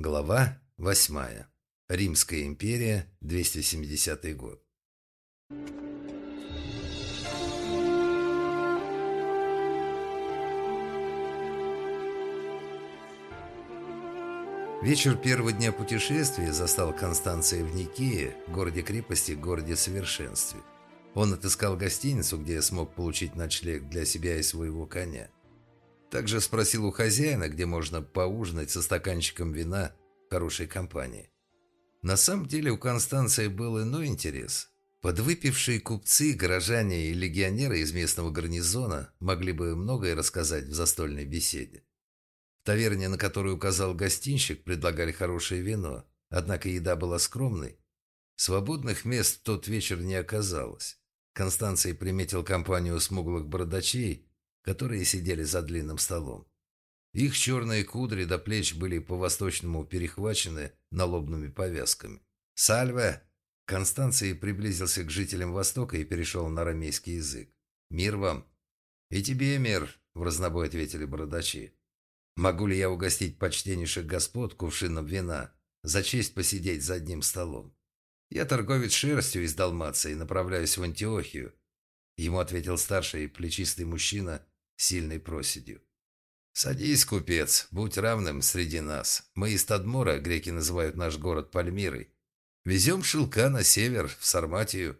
Глава 8. Римская империя, 270 год. Вечер первого дня путешествия застал Констанция в Никее, городе-крепости, городе совершенстве. Он отыскал гостиницу, где смог получить ночлег для себя и своего коня. Также спросил у хозяина, где можно поужинать со стаканчиком вина в хорошей компании. На самом деле у Констанции был иной интерес. Подвыпившие купцы, горожане и легионеры из местного гарнизона могли бы многое рассказать в застольной беседе. В таверне, на которую указал гостинщик, предлагали хорошее вино, однако еда была скромной. Свободных мест в тот вечер не оказалось. Констанция приметил компанию смуглых бородачей, которые сидели за длинным столом. Их черные кудри до плеч были по-восточному перехвачены налобными повязками. «Сальве!» Констанций приблизился к жителям Востока и перешел на арамейский язык. «Мир вам!» «И тебе мир!» – в разнобой ответили бородачи. «Могу ли я угостить почтеннейших господ кувшином вина? За честь посидеть за одним столом?» «Я торговец шерстью из Далмации направляюсь в Антиохию», – ему ответил старший плечистый мужчина сильной проседью. «Садись, купец, будь равным среди нас. Мы из Тадмора, греки называют наш город Пальмирой. Везем шелка на север, в Сарматию.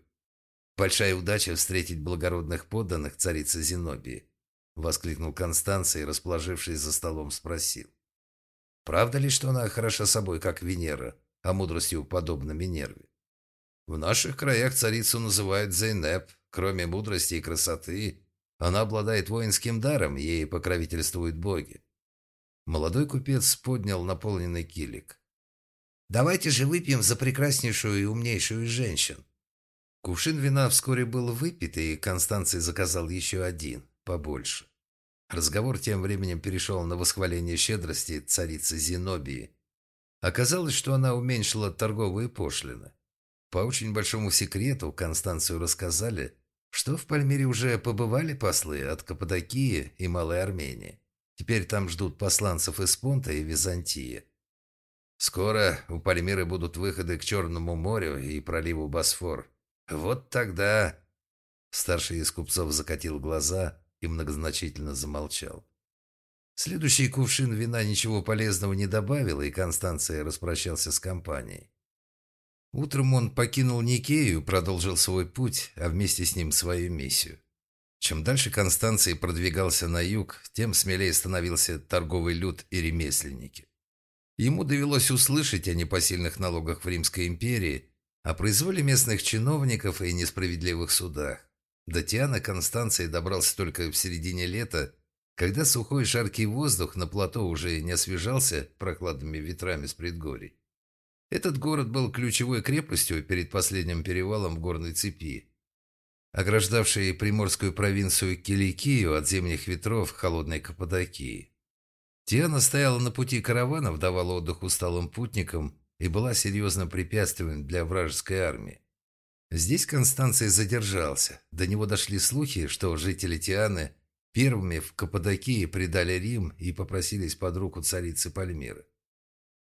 Большая удача встретить благородных подданных царицы Зенобии», — воскликнул Констанция и, расположившись за столом, спросил. «Правда ли, что она хороша собой, как Венера, а мудростью подобна Минерве? В наших краях царицу называют Зейнеп. Кроме мудрости и красоты, она обладает воинским даром, ей покровительствуют боги. Молодой купец поднял наполненный килик. «Давайте же выпьем за прекраснейшую и умнейшую из женщин». Кувшин вина вскоре был выпит, и Констанций заказал еще один, побольше. Разговор тем временем перешел на восхваление щедрости царицы Зенобии. Оказалось, что она уменьшила торговые пошлины. По очень большому секрету Констанцию рассказали, что в Пальмире уже побывали послы от Каппадокии и Малой Армении. Теперь там ждут посланцев из Понта и Византии. Скоро у Пальмиры будут выходы к Черному морю и проливу Босфор. Вот тогда... Старший из купцов закатил глаза и многозначительно замолчал. Следующий кувшин вина ничего полезного не добавил, и Констанция распрощался с компанией. Утром он покинул Никею, продолжил свой путь, а вместе с ним свою миссию. Чем дальше Констанций продвигался на юг, тем смелее становился торговый люд и ремесленники. Ему довелось услышать о непосильных налогах в Римской империи, о произволе местных чиновников и несправедливых судах. До Тиана Констанций добрался только в середине лета, когда сухой жаркий воздух на плато уже не освежался прохладными ветрами с предгорий. Этот город был ключевой крепостью перед последним перевалом в горной цепи, ограждавшей приморскую провинцию Киликию от зимних ветров холодной Каппадокии. Тиана стояла на пути караванов, давала отдых усталым путникам и была серьезным препятствием для вражеской армии. Здесь Констанций задержался. До него дошли слухи, что жители Тианы первыми в Каппадокии предали Рим и попросились под руку царицы Пальмиры.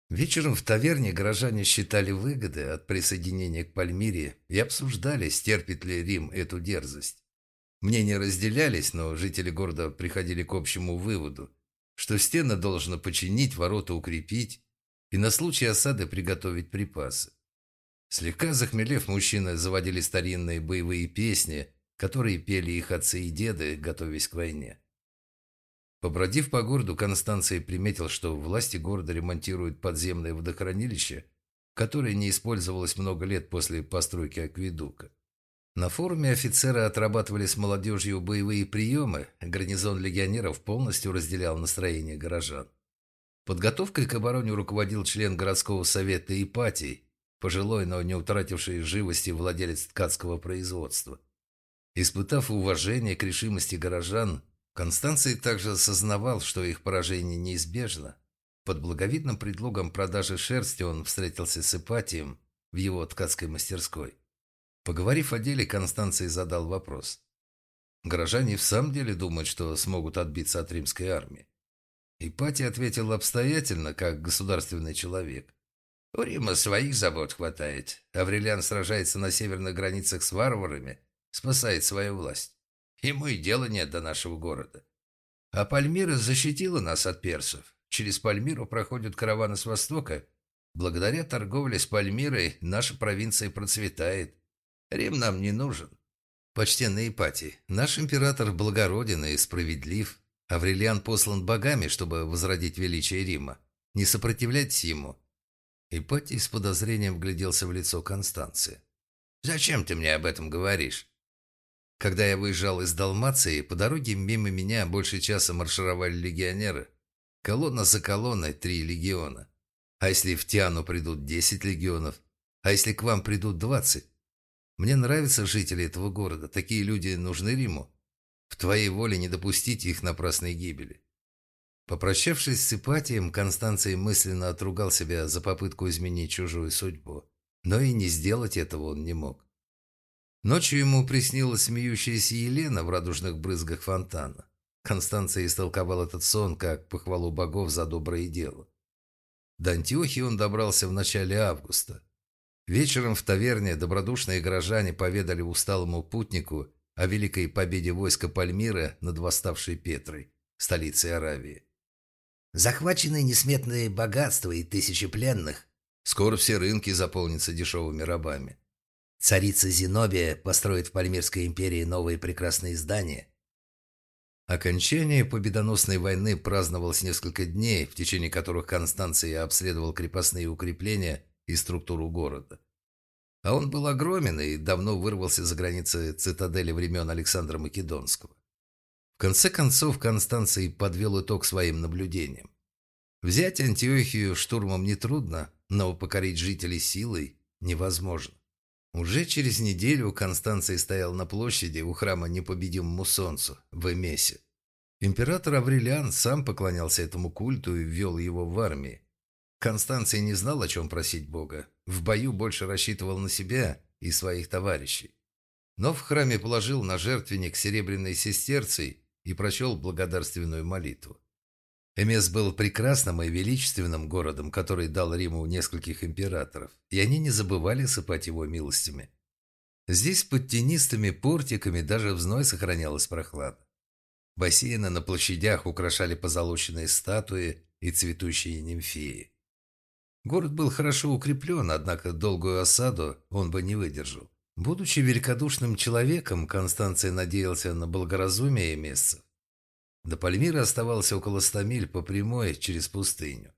Вечером в таверне горожане считали выгоды от присоединения к Пальмире и обсуждали, стерпит ли Рим эту дерзость. Мнения разделялись, но жители города приходили к общему выводу, что стены должно починить, ворота укрепить и на случай осады приготовить припасы. Слегка захмелев, мужчины заводили старинные боевые песни, которые пели их отцы и деды, готовясь к войне. Побродив по городу, Констанция приметил, что власти города ремонтируют подземное водохранилище, которое не использовалось много лет после постройки акведука. На форуме офицеры отрабатывали с молодежью боевые приемы, гарнизон легионеров полностью разделял настроение горожан. Подготовкой к обороне руководил член городского совета Ипатий, пожилой, но не утративший живости владелец ткацкого производства. Испытав уважение к решимости горожан, Констанций также осознавал, что их поражение неизбежно. Под благовидным предлогом продажи шерсти он встретился с Ипатием в его ткацкой мастерской. Поговорив о деле, Констанций задал вопрос. Горожане в самом деле думают, что смогут отбиться от римской армии. Ипатий ответил обстоятельно, как государственный человек. У Рима своих забот хватает. Аврелиан сражается на северных границах с варварами, спасает свою власть. Ему и дела нет до нашего города. А Пальмира защитила нас от персов. Через Пальмиру проходят караваны с востока. Благодаря торговле с Пальмирой наша провинция процветает. Рим нам не нужен. Почтенный Ипатий, наш император благороден и справедлив. Аврелиан послан богами, чтобы возродить величие Рима. Не сопротивляйтесь ему. Ипатий с подозрением вгляделся в лицо Констанции. «Зачем ты мне об этом говоришь?» Когда я выезжал из Далмации, по дороге мимо меня больше часа маршировали легионеры. Колонна за колонной три легиона. А если в Тиану придут десять легионов? А если к вам придут двадцать? Мне нравятся жители этого города. Такие люди нужны Риму. В твоей воле не допустить их напрасной гибели». Попрощавшись с Ипатием, Констанций мысленно отругал себя за попытку изменить чужую судьбу. Но и не сделать этого он не мог. Ночью ему приснилась смеющаяся Елена в радужных брызгах фонтана. Констанция истолковал этот сон как похвалу богов за доброе дело. До Антиохии он добрался в начале августа. Вечером в таверне добродушные горожане поведали усталому путнику о великой победе войска Пальмира над восставшей Петрой, столицей Аравии. Захвачены несметные богатства и тысячи пленных. Скоро все рынки заполнятся дешевыми рабами. Царица Зенобия построит в Пальмирской империи новые прекрасные здания. Окончание победоносной войны праздновалось несколько дней, в течение которых Констанция обследовал крепостные укрепления и структуру города. А он был огромен и давно вырвался за границы цитадели времен Александра Македонского. В конце концов Констанций подвел итог своим наблюдениям. Взять Антиохию штурмом нетрудно, но покорить жителей силой невозможно. Уже через неделю Констанций стоял на площади у храма непобедимому солнцу в Эмесе. Император Аврелиан сам поклонялся этому культу и ввел его в армии. Констанций не знал, о чем просить Бога. В бою больше рассчитывал на себя и своих товарищей. Но в храме положил на жертвенник серебряной сестерцей и прочел благодарственную молитву. Эмес был прекрасным и величественным городом, который дал Риму нескольких императоров, и они не забывали сыпать его милостями. Здесь под тенистыми портиками даже в зной сохранялась прохлада. Бассейны на площадях украшали позолоченные статуи и цветущие нимфеи. Город был хорошо укреплен, однако долгую осаду он бы не выдержал. Будучи великодушным человеком, Констанция надеялся на благоразумие месяцев. До Пальмира оставался около ста миль по прямой через пустыню.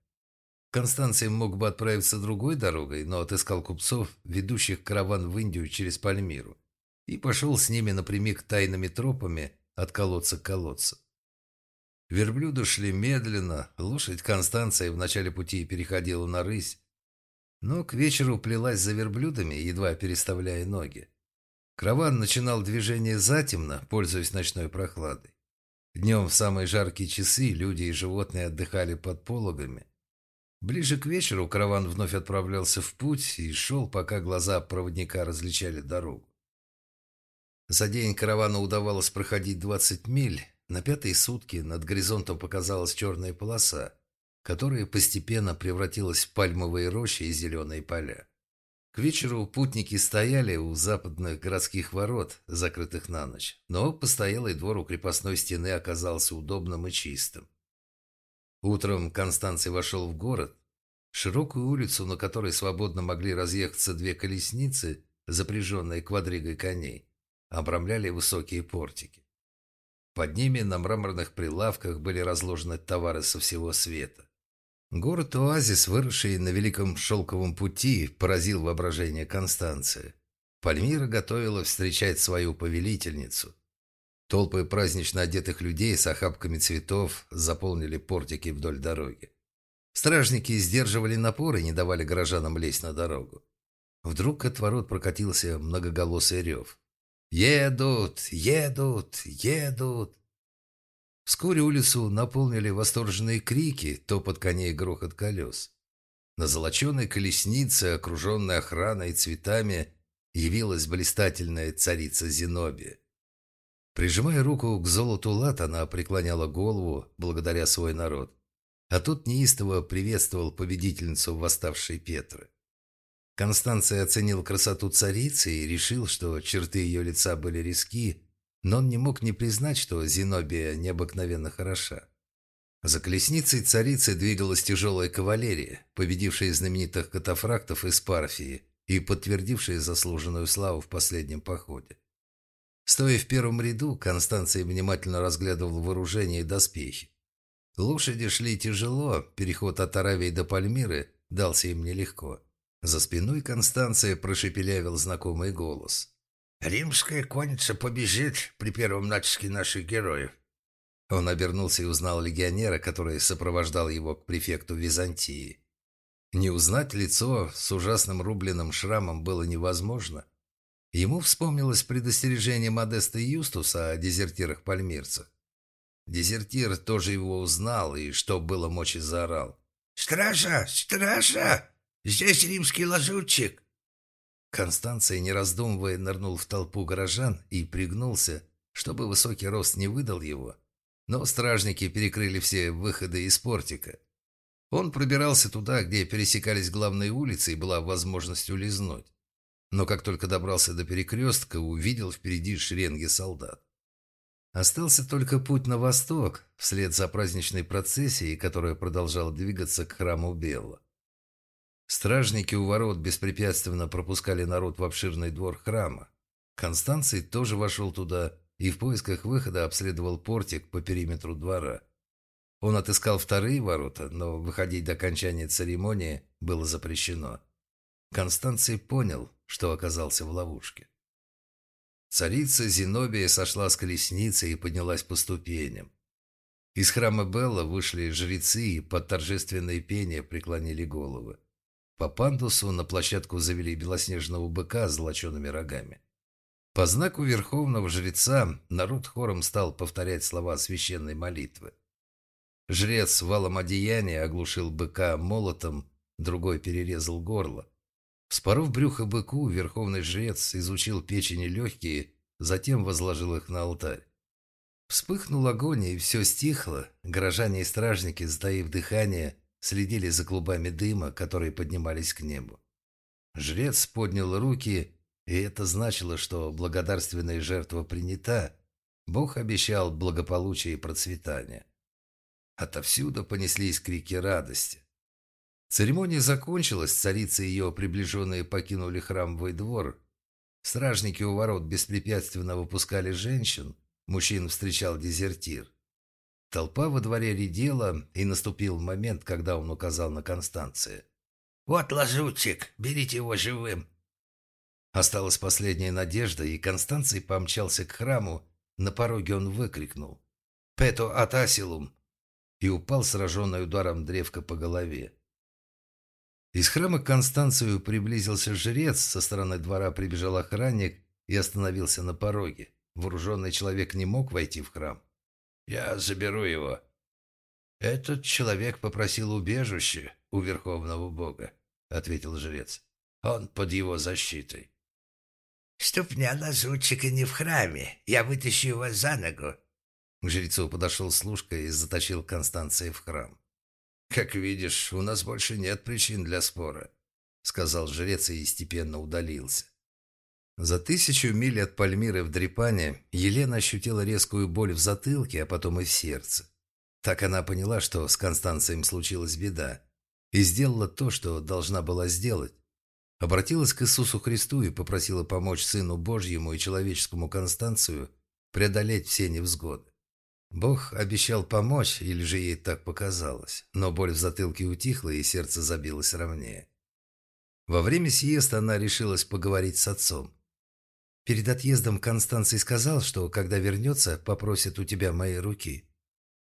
Констанция мог бы отправиться другой дорогой, но отыскал купцов, ведущих караван в Индию через Пальмиру, и пошел с ними напрямик тайными тропами от колодца к колодцу. Верблюды шли медленно, лошадь Констанция в начале пути переходила на рысь, но к вечеру плелась за верблюдами, едва переставляя ноги. Караван начинал движение затемно, пользуясь ночной прохладой. Днем в самые жаркие часы люди и животные отдыхали под пологами. Ближе к вечеру караван вновь отправлялся в путь и шел, пока глаза проводника различали дорогу. За день каравану удавалось проходить 20 миль, на пятые сутки над горизонтом показалась черная полоса, которая постепенно превратилась в пальмовые рощи и зеленые поля. К вечеру путники стояли у западных городских ворот, закрытых на ночь, но постоялый двор у крепостной стены оказался удобным и чистым. Утром Констанций вошел в город, широкую улицу, на которой свободно могли разъехаться две колесницы, запряженные квадригой коней, обрамляли высокие портики. Под ними на мраморных прилавках были разложены товары со всего света. Город-оазис, выросший на Великом Шелковом пути, поразил воображение Констанции. Пальмира готовила встречать свою повелительницу. Толпы празднично одетых людей с охапками цветов заполнили портики вдоль дороги. Стражники сдерживали напор и не давали горожанам лезть на дорогу. Вдруг от ворот прокатился многоголосый рев. «Едут! Едут! Едут!» Вскоре улицу наполнили восторженные крики, топот коней и грохот колес. На золоченой колеснице, окруженной охраной и цветами, явилась блистательная царица Зенобия. Прижимая руку к золоту лат, она преклоняла голову, благодаря свой народ, а тот неистово приветствовал победительницу восставшей Петры. Констанция оценил красоту царицы и решил, что черты ее лица были резки, но он не мог не признать, что Зенобия необыкновенно хороша. За колесницей царицы двигалась тяжелая кавалерия, победившая знаменитых катафрактов из Парфии и подтвердившая заслуженную славу в последнем походе. Стоя в первом ряду, Констанция внимательно разглядывал вооружение и доспехи. Лошади шли тяжело, переход от Аравии до Пальмиры дался им нелегко. За спиной Констанция прошепелявил знакомый голос. «Римская конница побежит при первом натиске наших героев». Он обернулся и узнал легионера, который сопровождал его к префекту Византии. Не узнать лицо с ужасным рубленным шрамом было невозможно. Ему вспомнилось предостережение Модеста Юстуса о дезертирах-пальмирцах. Дезертир тоже его узнал и, что было мочи, заорал. «Стража! Стража! Здесь римский лазутчик!» Констанция, не раздумывая, нырнул в толпу горожан и пригнулся, чтобы высокий рост не выдал его. Но стражники перекрыли все выходы из портика. Он пробирался туда, где пересекались главные улицы, и была возможность улизнуть. Но как только добрался до перекрестка, увидел впереди шеренги солдат. Остался только путь на восток, вслед за праздничной процессией, которая продолжала двигаться к храму Белла. Стражники у ворот беспрепятственно пропускали народ в обширный двор храма. Констанций тоже вошел туда и в поисках выхода обследовал портик по периметру двора. Он отыскал вторые ворота, но выходить до окончания церемонии было запрещено. Констанций понял, что оказался в ловушке. Царица Зенобия сошла с колесницы и поднялась по ступеням. Из храма Белла вышли жрецы и под торжественное пение преклонили головы. По пандусу на площадку завели белоснежного быка с золочеными рогами. По знаку верховного жреца народ хором стал повторять слова священной молитвы. Жрец валом одеяния оглушил быка молотом, другой перерезал горло. Вспоров брюхо быку, верховный жрец изучил печень и легкие, затем возложил их на алтарь. Вспыхнул огонь, и все стихло. Горожане и стражники, затаив дыхание, следили за клубами дыма, которые поднимались к небу. Жрец поднял руки, и это значило, что благодарственная жертва принята. Бог обещал благополучие и процветание. Отовсюду понеслись крики радости. Церемония закончилась, царица и ее приближенные покинули храмовый двор. Стражники у ворот беспрепятственно выпускали женщин, мужчин встречал дезертир. Толпа во дворе редела, и наступил момент, когда он указал на Констанция. «Вот лазутчик, берите его живым!» Осталась последняя надежда, и Констанций помчался к храму. На пороге он выкрикнул «Пето атасилум!» и упал, сраженный ударом древка по голове. Из храма к Констанцию приблизился жрец, со стороны двора прибежал охранник и остановился на пороге. Вооруженный человек не мог войти в храм. «Я заберу его». «Этот человек попросил убежище у Верховного Бога», — ответил жрец. «Он под его защитой». «Ступня лазутчика не в храме. Я вытащу его за ногу». К жрецу подошел служка и затащил Констанция в храм. «Как видишь, у нас больше нет причин для спора», — сказал жрец и степенно удалился. За тысячу миль от Пальмиры в Дрипане Елена ощутила резкую боль в затылке, а потом и в сердце. Так она поняла, что с Констанцием случилась беда, и сделала то, что должна была сделать. Обратилась к Иисусу Христу и попросила помочь Сыну Божьему и человеческому Констанцию преодолеть все невзгоды. Бог обещал помочь, или же ей так показалось, но боль в затылке утихла, и сердце забилось ровнее. Во время сиеста она решилась поговорить с отцом. Перед отъездом Констанций сказал, что, когда вернется, попросит у тебя моей руки.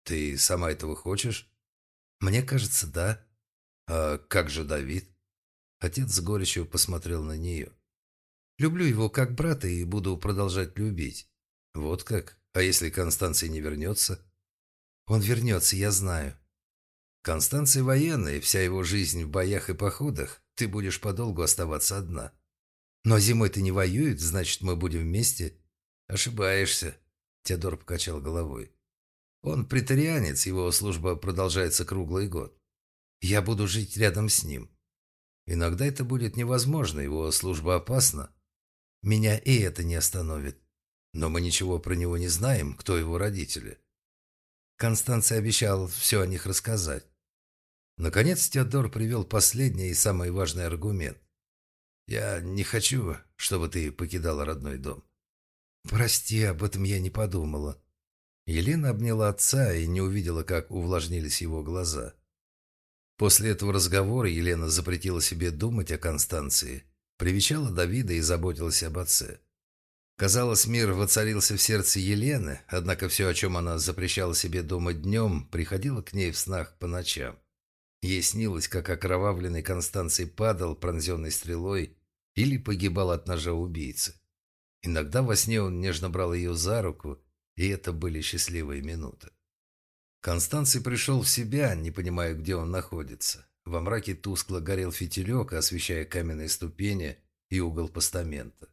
Ты сама этого хочешь? Мне кажется, да. А как же Давид? Отец с горечью посмотрел на нее. Люблю его как брата и буду продолжать любить. Вот как? А если Констанций не вернется? Он вернется, я знаю. Констанций военный, вся его жизнь в боях и походах. Ты будешь подолгу оставаться одна. Но зимой ты не воюет, значит, мы будем вместе. Ошибаешься. Теодор покачал головой. Он претарианец, его служба продолжается круглый год. Я буду жить рядом с ним. Иногда это будет невозможно, его служба опасна. Меня и это не остановит. Но мы ничего про него не знаем, кто его родители. Констанция обещал все о них рассказать. Наконец Теодор привел последний и самый важный аргумент. «Я не хочу, чтобы ты покидала родной дом». «Прости, об этом я не подумала». Елена обняла отца и не увидела, как увлажнились его глаза. После этого разговора Елена запретила себе думать о Констанции, привечала Давида и заботилась об отце. Казалось, мир воцарился в сердце Елены, однако все, о чем она запрещала себе думать днем, приходило к ней в снах по ночам. Ей снилось, как окровавленный Констанций падал, пронзенный стрелой, или погибал от ножа убийцы. Иногда во сне он нежно брал ее за руку, и это были счастливые минуты. Констанций пришел в себя, не понимая, где он находится. Во мраке тускло горел фитилек, освещая каменные ступени и угол постамента.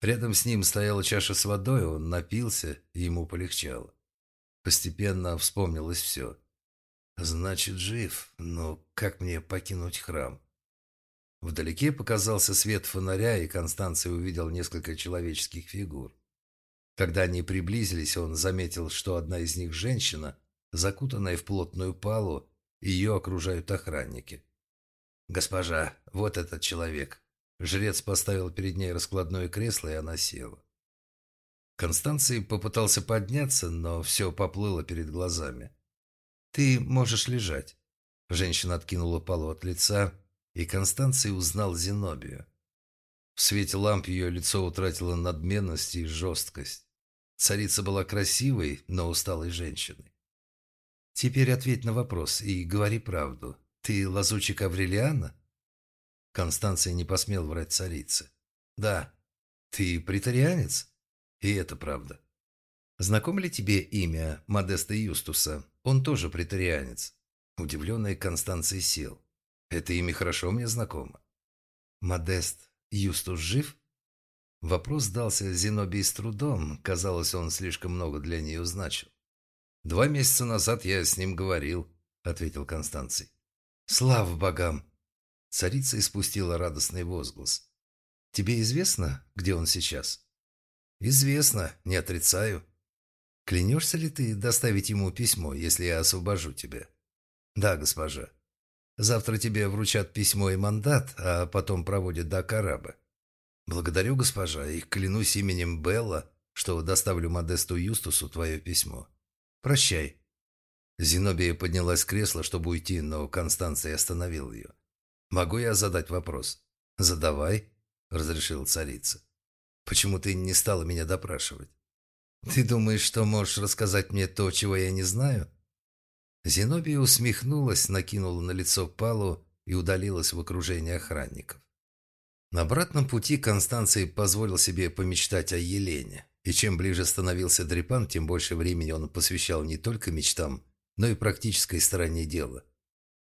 Рядом с ним стояла чаша с водой, он напился, и ему полегчало. Постепенно вспомнилось все. Значит, жив, но как мне покинуть храм? Вдалеке показался свет фонаря, и Констанция увидел несколько человеческих фигур. Когда они приблизились, он заметил, что одна из них женщина, закутанная в плотную палу, ее окружают охранники. «Госпожа, вот этот человек». Жрец поставил перед ней раскладное кресло, и она села. Констанций попытался подняться, но все поплыло перед глазами. «Ты можешь лежать». Женщина откинула полу от лица, и Констанций узнал Зенобию. В свете ламп ее лицо утратило надменность и жесткость. Царица была красивой, но усталой женщиной. «Теперь ответь на вопрос и говори правду. Ты лазучик Аврелиана?» Констанция не посмел врать царице. «Да. Ты притарианец?» «И это правда». «Знакомо ли тебе имя Модеста Юстуса?» Он тоже претарианец. Удивленный Констанций сел. Это имя хорошо мне знакомо. Модест Юстус жив? Вопрос дался Зенобии с трудом. Казалось, он слишком много для нее значил. «Два месяца назад я с ним говорил», — ответил Констанций. «Слава богам!» Царица испустила радостный возглас. «Тебе известно, где он сейчас?» «Известно, не отрицаю. Клянешься ли ты доставить ему письмо, если я освобожу тебя? Да, госпожа. Завтра тебе вручат письмо и мандат, а потом проводят до Караба. Благодарю, госпожа, и клянусь именем Белла, что доставлю Модесту Юстусу твое письмо. Прощай. Зенобия поднялась с кресла, чтобы уйти, но Констанция остановил ее. «Могу я задать вопрос?» «Задавай», — разрешила царица. «Почему ты не стала меня допрашивать?» «Ты думаешь, что можешь рассказать мне то, чего я не знаю?» Зенобия усмехнулась, накинула на лицо палу и удалилась в окружении охранников. На обратном пути Констанций позволил себе помечтать о Елене, и чем ближе становился Дрипан, тем больше времени он посвящал не только мечтам, но и практической стороне дела.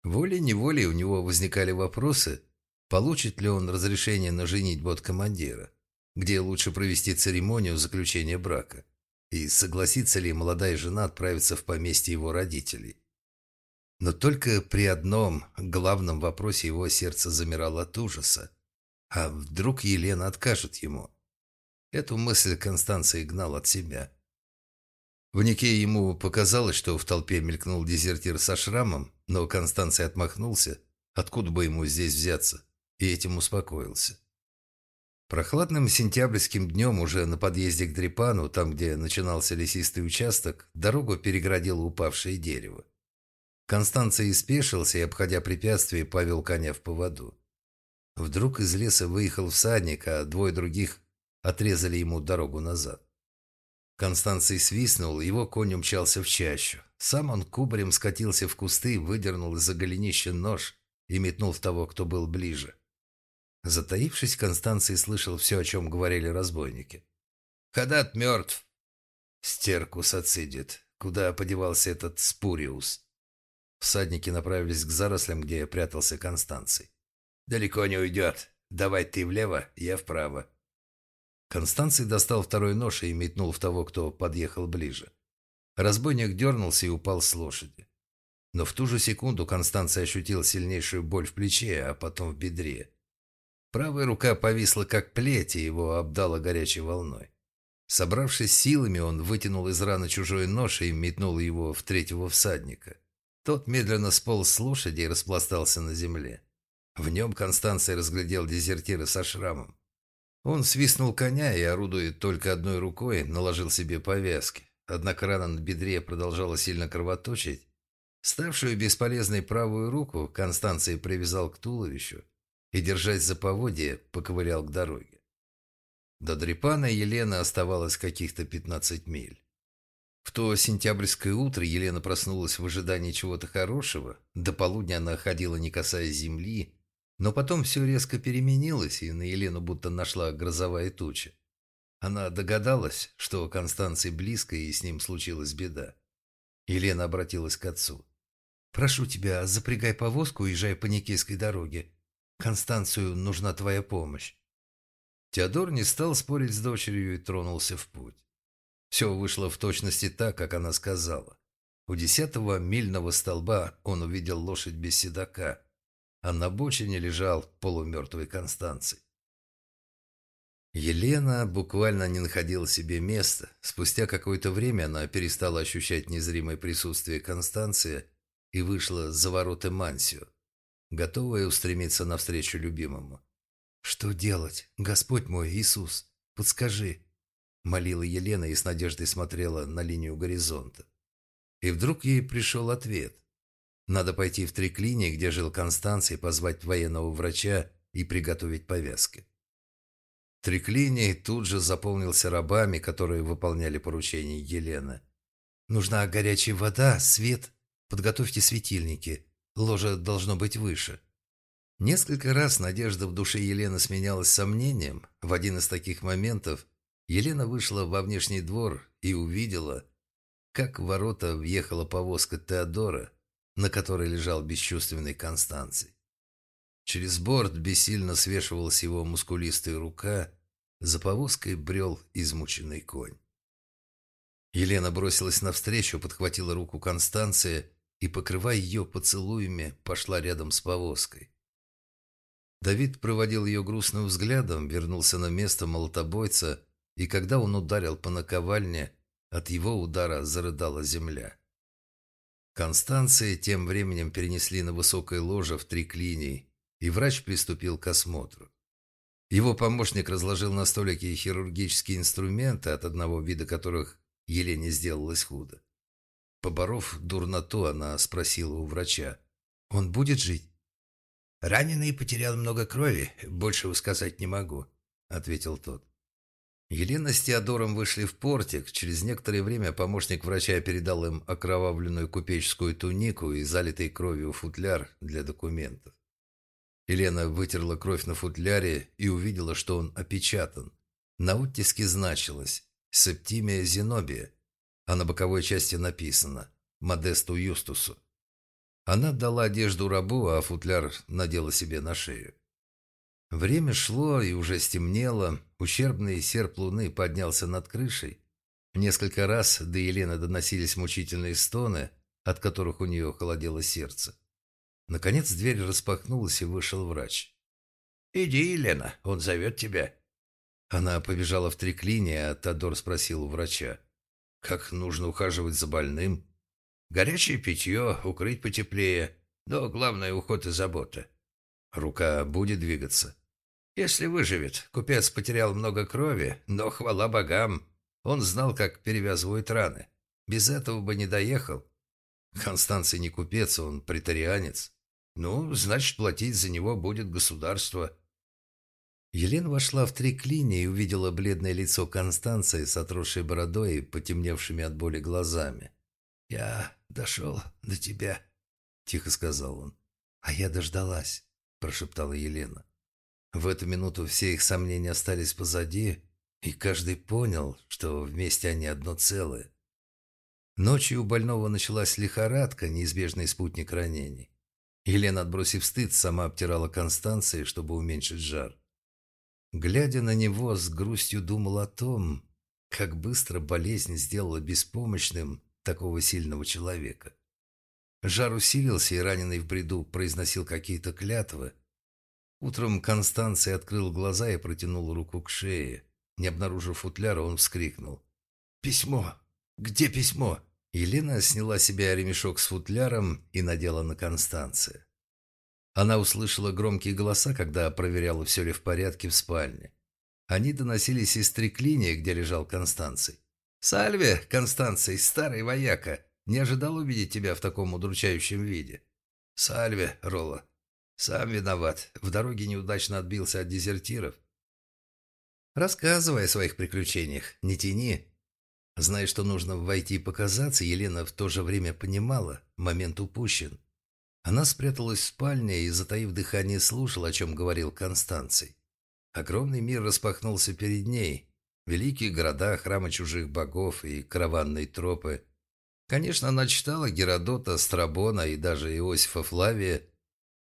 Волей-неволей у него возникали вопросы, получит ли он разрешение на женитьбу от командира, где лучше провести церемонию заключения брака – и согласится ли молодая жена отправиться в поместье его родителей. Но только при одном главном вопросе его сердце замирало от ужаса. А вдруг Елена откажет ему? Эту мысль Констанция гнал от себя. В Нике ему показалось, что в толпе мелькнул дезертир со шрамом, но Констанция отмахнулся, откуда бы ему здесь взяться, и этим успокоился. Прохладным сентябрьским днем уже на подъезде к Дрипану, там, где начинался лесистый участок, дорогу перегородило упавшее дерево. Констанция испешился и, обходя препятствие, повел коня в поводу. Вдруг из леса выехал всадник, а двое других отрезали ему дорогу назад. Констанций свистнул, его конь умчался в чащу. Сам он кубарем скатился в кусты, выдернул из-за голенища нож и метнул в того, кто был ближе. Затаившись, Констанций слышал все, о чем говорили разбойники. «Хадат мертв!» «Стеркус отсидит. Куда подевался этот Спуриус?» Всадники направились к зарослям, где прятался Констанций. «Далеко не уйдет. Давай ты влево, я вправо». Констанций достал второй нож и метнул в того, кто подъехал ближе. Разбойник дернулся и упал с лошади. Но в ту же секунду Констанция ощутил сильнейшую боль в плече, а потом в бедре. Правая рука повисла как плеть, и его обдала горячей волной. Собравшись силами, он вытянул из раны чужой нож и метнул его в третьего всадника. Тот медленно сполз с лошади и распластался на земле. В нем Констанция разглядел дезертира со шрамом. Он свистнул коня и, орудуя только одной рукой, наложил себе повязки. Однако рана на бедре продолжала сильно кровоточить. Ставшую бесполезной правую руку Констанция привязал к туловищу и, держась за поводье, поковырял к дороге. До Дрипана Елена оставалось каких-то 15 миль. В то сентябрьское утро Елена проснулась в ожидании чего-то хорошего. До полудня она ходила, не касаясь земли, но потом все резко переменилось, и на Елену будто нашла грозовая туча. Она догадалась, что Констанции близко, и с ним случилась беда. Елена обратилась к отцу. «Прошу тебя, запрягай повозку, езжай по Никейской дороге. Констанцию нужна твоя помощь». Теодор не стал спорить с дочерью и тронулся в путь. Все вышло в точности так, как она сказала. У десятого мильного столба он увидел лошадь без седока, а на бочине лежал полумертвый Констанций. Елена буквально не находила себе места. Спустя какое-то время она перестала ощущать незримое присутствие Констанции и вышла за ворота Мансио, готовая устремиться навстречу любимому. «Что делать? Господь мой, Иисус, подскажи!» Молила Елена и с надеждой смотрела на линию горизонта. И вдруг ей пришел ответ. Надо пойти в Триклине, где жил Констанций, позвать военного врача и приготовить повязки. Триклиний тут же заполнился рабами, которые выполняли поручения Елены. «Нужна горячая вода, свет. Подготовьте светильники. Ложе должно быть выше». Несколько раз надежда в душе Елены сменялась сомнением. В один из таких моментов Елена вышла во внешний двор и увидела, как в ворота въехала повозка Теодора, на которой лежал бесчувственный Констанций. Через борт бессильно свешивалась его мускулистая рука, за повозкой брел измученный конь. Елена бросилась навстречу, подхватила руку Констанции и, покрывая ее поцелуями, пошла рядом с повозкой. Давид проводил ее грустным взглядом, вернулся на место молотобойца, и когда он ударил по наковальне, от его удара зарыдала земля. Констанции тем временем перенесли на высокое ложе в три клинии, и врач приступил к осмотру. Его помощник разложил на столике хирургические инструменты, от одного вида которых Елене сделалось худо. Поборов дурноту, она спросила у врача, «Он будет жить?» «Раненый потерял много крови, большего сказать не могу», — ответил тот. Елена с Теодором вышли в портик. Через некоторое время помощник врача передал им окровавленную купеческую тунику и залитый кровью футляр для документов. Елена вытерла кровь на футляре и увидела, что он опечатан. На оттиске значилось «Септимия Зенобия», а на боковой части написано «Модесту Юстусу». Она дала одежду рабу, а футляр надела себе на шею. Время шло, и уже стемнело. Ущербный серп луны поднялся над крышей. Несколько раз до Елены доносились мучительные стоны, от которых у нее холодело сердце. Наконец дверь распахнулась, и вышел врач. «Иди, Елена, он зовет тебя». Она побежала в триклине, а Тодор спросил у врача. «Как нужно ухаживать за больным?» «Горячее питье, укрыть потеплее, но главное – уход и забота». «Рука будет двигаться?» «Если выживет. Купец потерял много крови, но, хвала богам, он знал, как перевязывают раны. Без этого бы не доехал». «Констанций не купец, он претарианец». Ну, значит, платить за него будет государство. Елена вошла в три клини и увидела бледное лицо Констанции с отросшей бородой и потемневшими от боли глазами. «Я дошел до тебя», — тихо сказал он. «А я дождалась», — прошептала Елена. В эту минуту все их сомнения остались позади, и каждый понял, что вместе они одно целое. Ночью у больного началась лихорадка, неизбежный спутник ранений. Елена, отбросив стыд, сама обтирала Констанции, чтобы уменьшить жар. Глядя на него, с грустью думал о том, как быстро болезнь сделала беспомощным такого сильного человека. Жар усилился, и раненый в бреду произносил какие-то клятвы. Утром Констанций открыл глаза и протянул руку к шее. Не обнаружив футляра, он вскрикнул. «Письмо! Где письмо?» Елена сняла себе ремешок с футляром и надела на Констанция. Она услышала громкие голоса, когда проверяла, все ли в порядке в спальне. Они доносились из триклиния, где лежал Констанций. «Сальве, Констанций, старый вояка! Не ожидал увидеть тебя в таком удручающем виде». «Сальве, Ролла. Сам виноват. В дороге неудачно отбился от дезертиров». «Рассказывай о своих приключениях. Не тяни». Зная, что нужно войти и показаться, Елена в то же время понимала, момент упущен. Она спряталась в спальне и, затаив дыхание, слушала, о чем говорил Констанций. Огромный мир распахнулся перед ней. Великие города, храмы чужих богов и караванные тропы. Конечно, она читала Геродота, Страбона и даже Иосифа Флавия,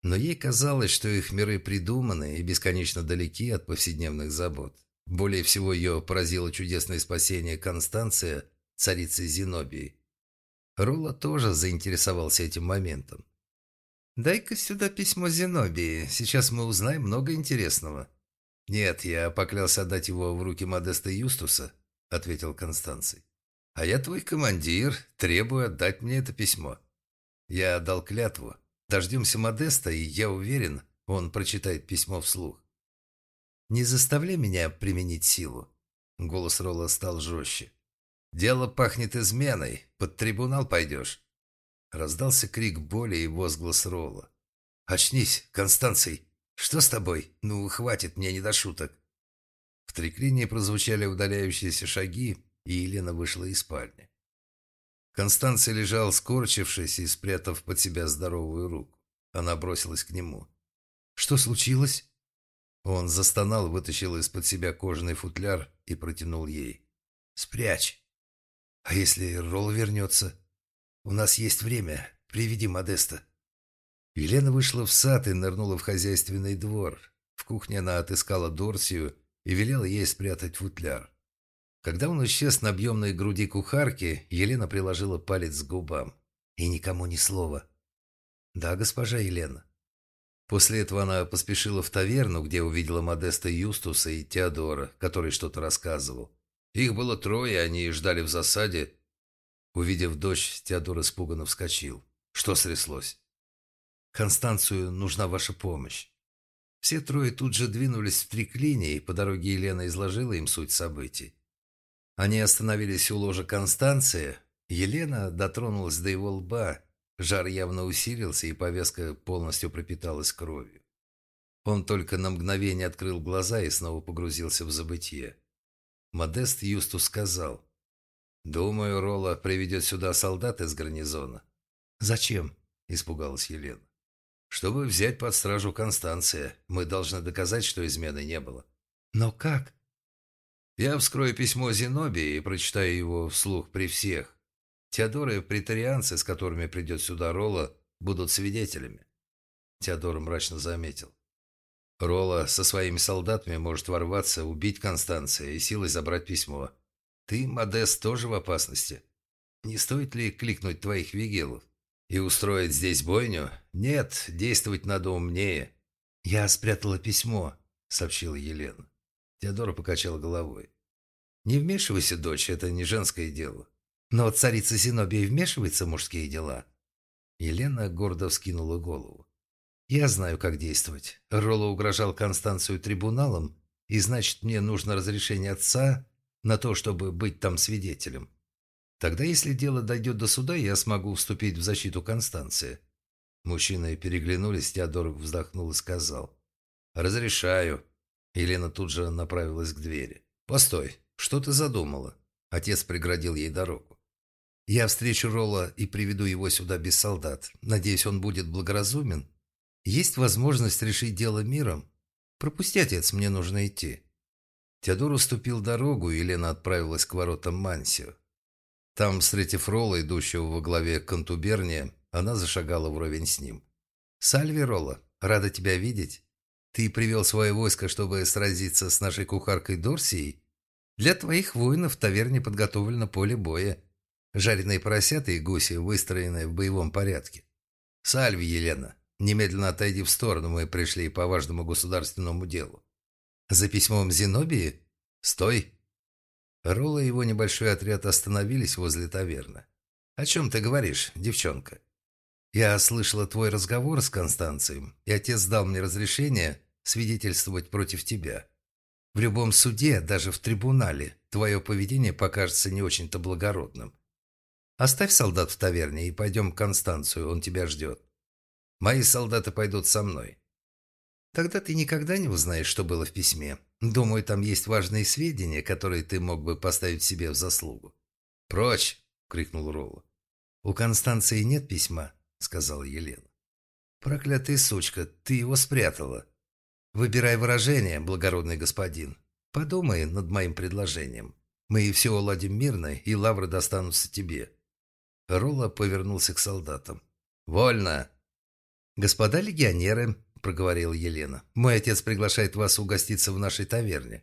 но ей казалось, что их миры придуманы и бесконечно далеки от повседневных забот. Более всего ее поразило чудесное спасение Констанция, царицы Зенобии. Рула тоже заинтересовался этим моментом. «Дай-ка сюда письмо Зенобии, сейчас мы узнаем много интересного». «Нет, я поклялся отдать его в руки Модеста Юстуса», — ответил Констанций. «А я твой командир, требую отдать мне это письмо». Я дал клятву. Дождемся Модеста, и я уверен, он прочитает письмо вслух. «Не заставляй меня применить силу». Голос Ролла стал жестче. «Дело пахнет изменой. Под трибунал пойдешь». Раздался крик боли и возглас Ролла. «Очнись, Констанций! Что с тобой? Ну, хватит, мне не до шуток!» В триклине прозвучали удаляющиеся шаги, и Елена вышла из спальни. Констанция лежал, скорчившись и спрятав под себя здоровую руку. Она бросилась к нему. «Что случилось?» Он застонал, вытащил из-под себя кожаный футляр и протянул ей. «Спрячь. А если Ролл вернется? У нас есть время. Приведи Модеста». Елена вышла в сад и нырнула в хозяйственный двор. В кухне она отыскала Дорсию и велела ей спрятать футляр. Когда он исчез на объемной груди кухарки, Елена приложила палец к губам. И никому ни слова. «Да, госпожа Елена». После этого она поспешила в таверну, где увидела Модеста Юстуса и Теодора, который что-то рассказывал. Их было трое, они ждали в засаде. Увидев дочь, Теодор испуганно вскочил. Что стряслось? «Констанцию нужна ваша помощь». Все трое тут же двинулись в три клини, и по дороге Елена изложила им суть событий. Они остановились у ложа Констанции. Елена дотронулась до его лба, Жар явно усилился, и повязка полностью пропиталась кровью. Он только на мгновение открыл глаза и снова погрузился в забытье. Модест Юстус сказал. «Думаю, Ролла приведет сюда солдат из гарнизона». «Зачем?» – испугалась Елена. «Чтобы взять под стражу Констанция. Мы должны доказать, что измены не было». «Но как?» «Я вскрою письмо Зенобии и прочитаю его вслух при всех. Теодор и претарианцы, с которыми придет сюда Ролла, будут свидетелями. Теодор мрачно заметил. Ролла со своими солдатами может ворваться, убить Констанция и силой забрать письмо. Ты, Модест, тоже в опасности. Не стоит ли кликнуть твоих вигелов и устроить здесь бойню? Нет, действовать надо умнее. Я спрятала письмо, сообщила Елена. Теодора покачал головой. Не вмешивайся, дочь, это не женское дело. Но царица Зенобия вмешивается в мужские дела. Елена гордо вскинула голову. Я знаю, как действовать. Ролло угрожал Констанцию трибуналом, и значит, мне нужно разрешение отца на то, чтобы быть там свидетелем. Тогда, если дело дойдет до суда, я смогу вступить в защиту Констанции. Мужчины переглянулись, Теодор вздохнул и сказал. «Разрешаю». Елена тут же направилась к двери. «Постой, что ты задумала?» Отец преградил ей дорогу. Я встречу Ролла и приведу его сюда без солдат. Надеюсь, он будет благоразумен. Есть возможность решить дело миром. Пропусти, отец, мне нужно идти». Теодор уступил дорогу, и Елена отправилась к воротам Мансио. Там, встретив Ролла, идущего во главе контуберния, она зашагала вровень с ним. «Сальви, Ролла, рада тебя видеть. Ты привел свое войско, чтобы сразиться с нашей кухаркой Дорсией? Для твоих воинов в таверне подготовлено поле боя. Жареные поросята и гуси, выстроенные в боевом порядке. Сальви, Елена, немедленно отойди в сторону, мы пришли по важному государственному делу. За письмом Зенобии? Стой! Ролла и его небольшой отряд остановились возле таверны. «О чем ты говоришь, девчонка?» «Я слышала твой разговор с Констанцием, и отец дал мне разрешение свидетельствовать против тебя. В любом суде, даже в трибунале, твое поведение покажется не очень-то благородным. Оставь солдат в таверне и пойдем к Констанцию, он тебя ждет. Мои солдаты пойдут со мной. Тогда ты никогда не узнаешь, что было в письме. Думаю, там есть важные сведения, которые ты мог бы поставить себе в заслугу. «Прочь!» — крикнул Ролла. «У Констанции нет письма», — сказала Елена. «Проклятая сучка, ты его спрятала. Выбирай выражение, благородный господин. Подумай над моим предложением. Мы все уладим мирно, и лавры достанутся тебе». Ролла повернулся к солдатам. «Вольно!» «Господа легионеры», — проговорила Елена, — «мой отец приглашает вас угоститься в нашей таверне».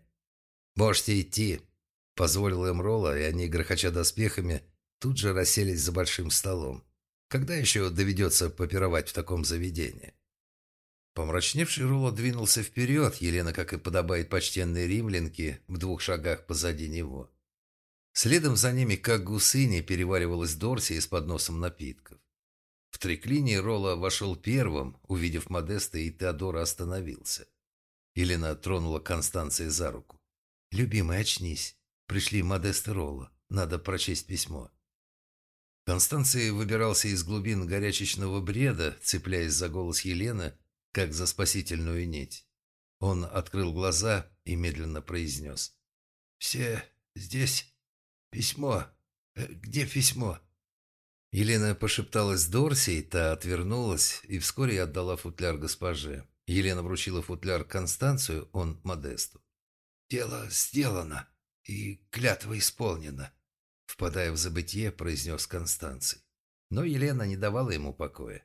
«Можете идти», — позволил им Ролла, и они, грохоча доспехами, тут же расселись за большим столом. Когда еще доведется попировать в таком заведении? Помрачневший Ролло двинулся вперед, Елена, как и подобает почтенной римлянке, в двух шагах позади него. Следом за ними, как гусыня, переваривалась Дорси с подносом напитков. В триклине Ролла вошел первым, увидев Модеста, и Теодора остановился. Елена тронула Констанции за руку. «Любимый, очнись. Пришли Модест и Ролла. Надо прочесть письмо». Констанция выбирался из глубин горячечного бреда, цепляясь за голос Елены, как за спасительную нить. Он открыл глаза и медленно произнес. «Все здесь? Письмо? Э, где письмо?» Елена пошепталась с Дорси, та отвернулась и вскоре отдала футляр госпоже. Елена вручила футляр Констанцию, он Модесту. «Дело сделано, и клятва исполнена», — впадая в забытье, произнес Констанций. Но Елена не давала ему покоя.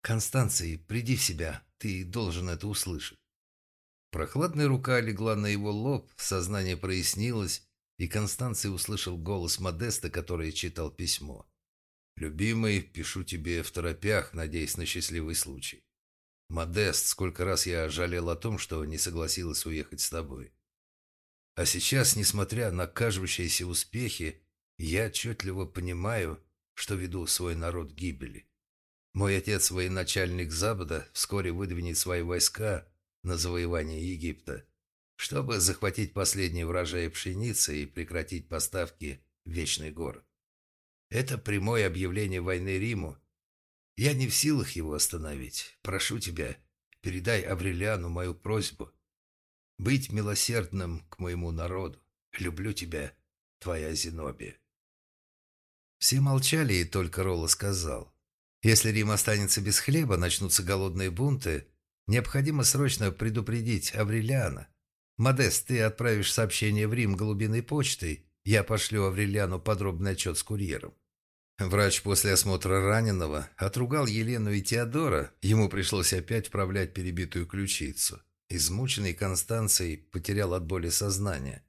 «Констанций, приди в себя, ты должен это услышать». Прохладная рука легла на его лоб, сознание прояснилось, и Констанций услышал голос Модеста, который читал письмо. «Любимый, пишу тебе в торопях, надеясь на счастливый случай. Модест, сколько раз я жалел о том, что не согласилась уехать с тобой. А сейчас, несмотря на кажущиеся успехи, я отчетливо понимаю, что веду свой народ к гибели. Мой отец, военачальник Запада, вскоре выдвинет свои войска на завоевание Египта, чтобы захватить последние врожаи пшеницы и прекратить поставки в Вечный город. Это прямое объявление войны Риму. Я не в силах его остановить. Прошу тебя, передай Аврелиану мою просьбу. Быть милосердным к моему народу. Люблю тебя, твоя Зенобия. Все молчали, и только Ролла сказал. Если Рим останется без хлеба, начнутся голодные бунты. Необходимо срочно предупредить Аврелиана. Модест, ты отправишь сообщение в Рим голубиной почтой, я пошлю Аврелиану подробный отчет с курьером. Врач после осмотра раненого отругал Елену и Теодора. Ему пришлось опять вправлять перебитую ключицу. Измученный Констанцией потерял от боли сознание.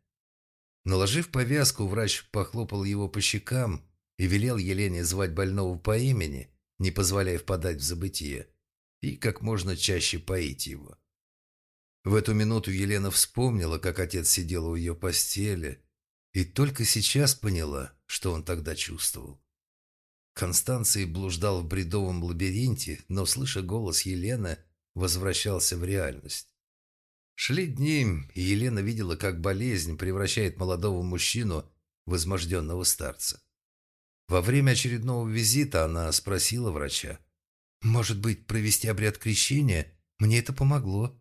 Наложив повязку, врач похлопал его по щекам и велел Елене звать больного по имени, не позволяя впадать в забытие, и как можно чаще поить его. В эту минуту Елена вспомнила, как отец сидел у ее постели, и только сейчас поняла, что он тогда чувствовал. Констанций блуждал в бредовом лабиринте, но, слыша голос Елены, возвращался в реальность. Шли дни, и Елена видела, как болезнь превращает молодого мужчину в изможденного старца. Во время очередного визита она спросила врача, «Может быть, провести обряд крещения? Мне это помогло».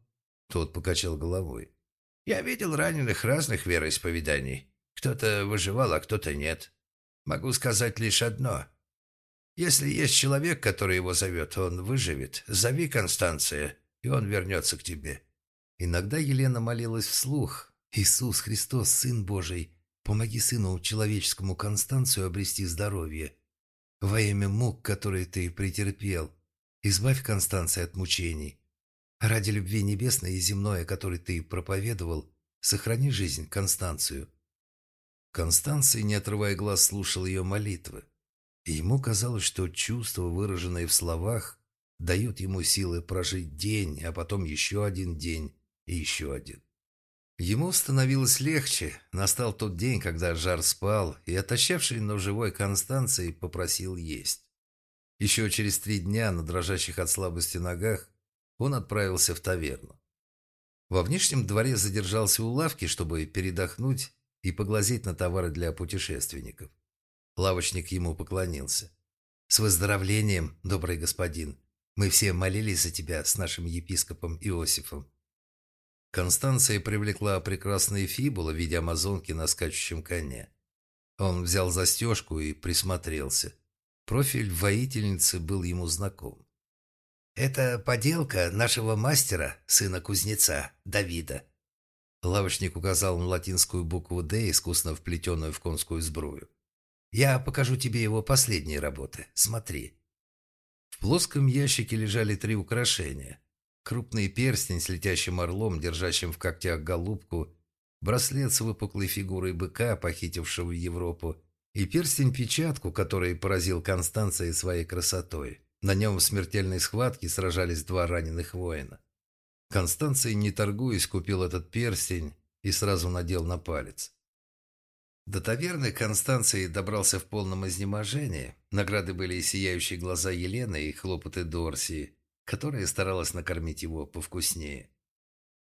Тот покачал головой. «Я видел раненых разных вероисповеданий. Кто-то выживал, а кто-то нет. Могу сказать лишь одно. Если есть человек, который его зовет, он выживет. Зови Констанция, и он вернется к тебе». Иногда Елена молилась вслух. «Иисус Христос, Сын Божий, помоги Сыну Человеческому Констанцию обрести здоровье. Во имя мук, которые ты претерпел, избавь Констанция от мучений. Ради любви небесной и земной, о которой ты проповедовал, сохрани жизнь Констанцию». Констанция, не отрывая глаз, слушал ее молитвы. И ему казалось, что чувства, выраженные в словах, дают ему силы прожить день, а потом еще один день и еще один. Ему становилось легче. Настал тот день, когда жар спал, и отощавший, но живой Констанций попросил есть. Еще через три дня на дрожащих от слабости ногах он отправился в таверну. Во внешнем дворе задержался у лавки, чтобы передохнуть и поглазеть на товары для путешественников. Лавочник ему поклонился. «С выздоровлением, добрый господин! Мы все молились за тебя с нашим епископом Иосифом». Констанция привлекла прекрасные фибула в виде амазонки на скачущем коне. Он взял застежку и присмотрелся. Профиль воительницы был ему знаком. «Это поделка нашего мастера, сына кузнеца, Давида». Лавочник указал на латинскую букву «Д», искусно вплетенную в конскую сбрую. «Я покажу тебе его последние работы. Смотри». В плоском ящике лежали три украшения. Крупный перстень с летящим орлом, держащим в когтях голубку, браслет с выпуклой фигурой быка, похитившего Европу, и перстень-печатку, который поразил Констанции своей красотой. На нем в смертельной схватке сражались два раненых воина. Констанция, не торгуясь, купил этот перстень и сразу надел на палец. До таверны Констанции добрался в полном изнеможении. Награды были и сияющие глаза Елены, и хлопоты Дорсии, которая старалась накормить его повкуснее.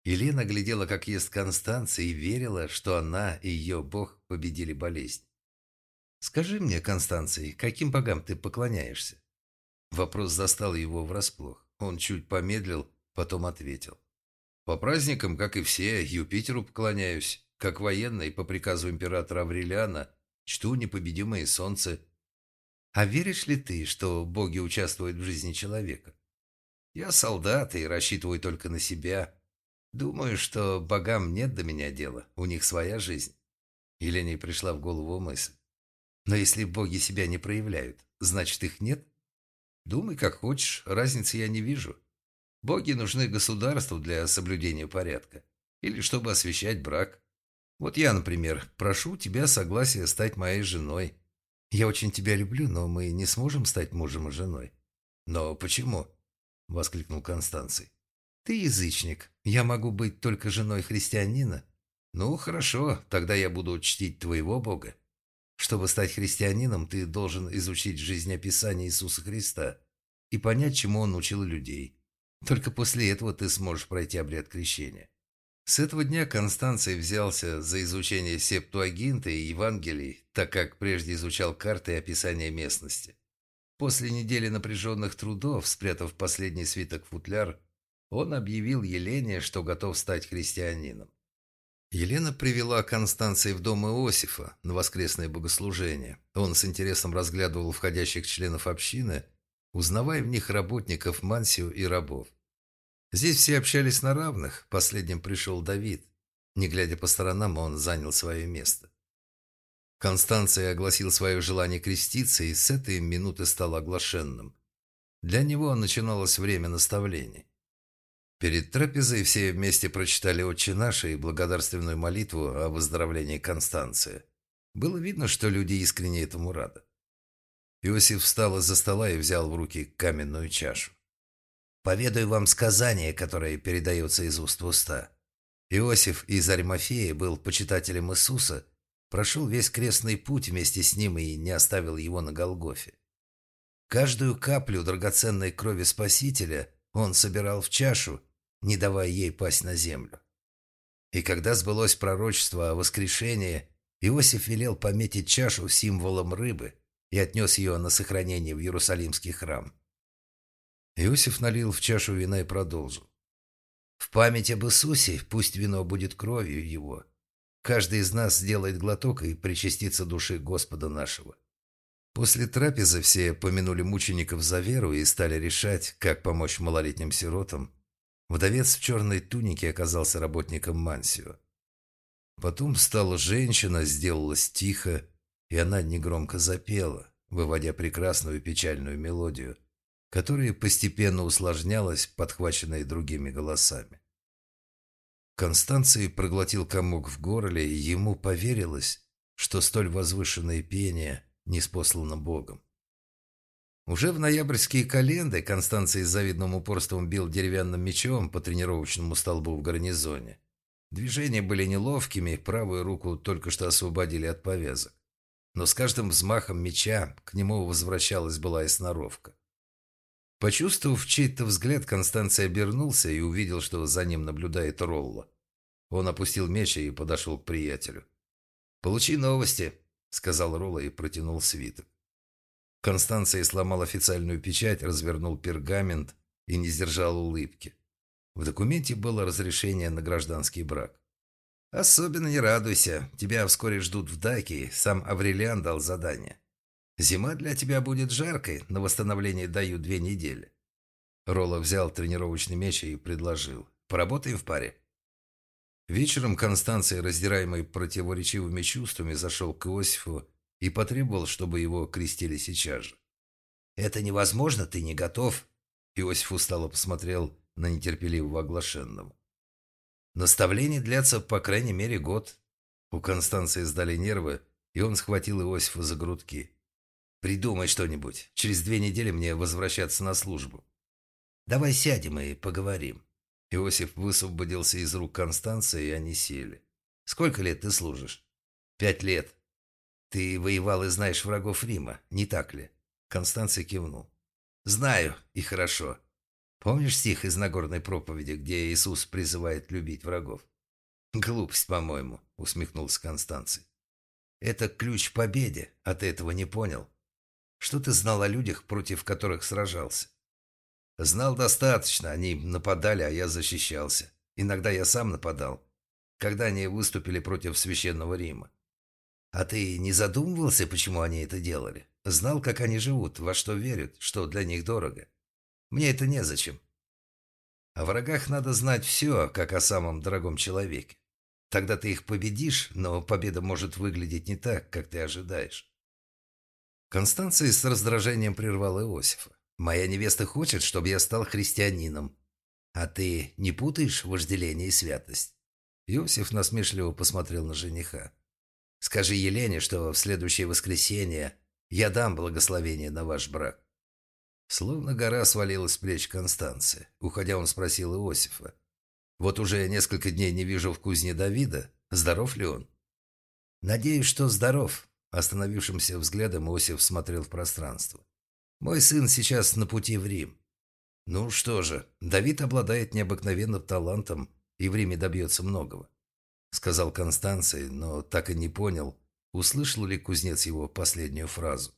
Елена глядела, как ест Констанция, и верила, что она и ее бог победили болезнь. «Скажи мне, Констанций, каким богам ты поклоняешься?» Вопрос застал его врасплох. Он чуть помедлил, потом ответил. «По праздникам, как и все, Юпитеру поклоняюсь. Как военный, по приказу императора Аврелиана, чту непобедимое солнце». «А веришь ли ты, что боги участвуют в жизни человека?» «Я солдат и рассчитываю только на себя. Думаю, что богам нет до меня дела, у них своя жизнь». Елене пришла в голову мысль. Но если боги себя не проявляют, значит их нет? Думай как хочешь, разницы я не вижу. Боги нужны государству для соблюдения порядка. Или чтобы освещать брак. Вот я, например, прошу тебя согласия стать моей женой. Я очень тебя люблю, но мы не сможем стать мужем и женой. Но почему? Воскликнул Констанций. Ты язычник. Я могу быть только женой христианина. Ну, хорошо, тогда я буду чтить твоего бога. Чтобы стать христианином, ты должен изучить жизнеописание Иисуса Христа и понять, чему Он учил людей. Только после этого ты сможешь пройти обряд крещения. С этого дня Констанций взялся за изучение Септуагинта и Евангелий, так как прежде изучал карты и описание местности. После недели напряженных трудов, спрятав последний свиток футляр, он объявил Елене, что готов стать христианином. Елена привела Констанции в дом Иосифа на воскресное богослужение. Он с интересом разглядывал входящих членов общины, узнавая в них работников Мансию и рабов. Здесь все общались на равных, последним пришел Давид. Не глядя по сторонам, он занял свое место. Констанция огласил свое желание креститься и с этой минуты стал оглашенным. Для него начиналось время наставлений. Перед трапезой все вместе прочитали «Отче наш» и благодарственную молитву о выздоровлении Констанции. Было видно, что люди искренне этому рады. Иосиф встал из-за стола и взял в руки каменную чашу. «Поведаю вам сказание, которое передается из уст в уста. Иосиф из Аримафея был почитателем Иисуса, прошел весь крестный путь вместе с ним и не оставил его на Голгофе. Каждую каплю драгоценной крови Спасителя он собирал в чашу не давая ей пасть на землю. И когда сбылось пророчество о воскрешении, Иосиф велел пометить чашу символом рыбы и отнес ее на сохранение в Иерусалимский храм. Иосиф налил в чашу вина и продолжил. «В память об Иисусе пусть вино будет кровью его. Каждый из нас сделает глоток и причастится души Господа нашего». После трапезы все помянули мучеников за веру и стали решать, как помочь малолетним сиротам, Вдовец в черной тунике оказался работником Мансио. Потом стала женщина, сделалась тихо, и она негромко запела, выводя прекрасную печальную мелодию, которая постепенно усложнялась, подхваченной другими голосами. Констанций проглотил комок в горле, и ему поверилось, что столь возвышенное пение не спослано Богом. Уже в ноябрьские календы Констанций с завидным упорством бил деревянным мечом по тренировочному столбу в гарнизоне. Движения были неловкими, правую руку только что освободили от повязок. Но с каждым взмахом меча к нему возвращалась былая сноровка. Почувствовав чей-то взгляд, Констанция обернулся и увидел, что за ним наблюдает Ролла. Он опустил меч и подошел к приятелю. «Получи новости», — сказал Ролла и протянул свиток. Констанция сломал официальную печать, развернул пергамент и не сдержал улыбки. В документе было разрешение на гражданский брак. «Особенно не радуйся. Тебя вскоре ждут в Даке. Сам Аврелиан дал задание. Зима для тебя будет жаркой. На восстановление даю две недели». Ролла взял тренировочный меч и предложил. «Поработаем в паре». Вечером Констанция, раздираемый противоречивыми чувствами, зашел к Иосифу и потребовал, чтобы его крестили сейчас же. «Это невозможно, ты не готов?» Иосиф устало посмотрел на нетерпеливого оглашенного. «Наставления длятся по крайней мере год». У Констанции сдали нервы, и он схватил Иосифа за грудки. «Придумай что-нибудь. Через две недели мне возвращаться на службу». «Давай сядем и поговорим». Иосиф высвободился из рук Констанции, и они сели. «Сколько лет ты служишь?» «Пять лет», «Ты воевал и знаешь врагов Рима, не так ли?» Констанций кивнул. «Знаю, и хорошо. Помнишь стих из Нагорной проповеди, где Иисус призывает любить врагов?» «Глупость, по-моему», — усмехнулся Констанций. «Это ключ к победе, а ты этого не понял. Что ты знал о людях, против которых сражался?» «Знал достаточно, они нападали, а я защищался. Иногда я сам нападал, когда они выступили против Священного Рима. А ты не задумывался, почему они это делали? Знал, как они живут, во что верят, что для них дорого? Мне это незачем. О врагах надо знать все, как о самом дорогом человеке. Тогда ты их победишь, но победа может выглядеть не так, как ты ожидаешь. Констанция с раздражением прервала Иосифа. «Моя невеста хочет, чтобы я стал христианином. А ты не путаешь вожделение и святость?» Иосиф насмешливо посмотрел на жениха. Скажи Елене, что в следующее воскресенье я дам благословение на ваш брак». Словно гора свалилась с плеч Констанции. Уходя, он спросил Иосифа. «Вот уже несколько дней не вижу в кузне Давида. Здоров ли он?» «Надеюсь, что здоров», — остановившимся взглядом Иосиф смотрел в пространство. «Мой сын сейчас на пути в Рим. Ну что же, Давид обладает необыкновенным талантом и в Риме добьется многого сказал Констанций, но так и не понял, услышал ли кузнец его последнюю фразу.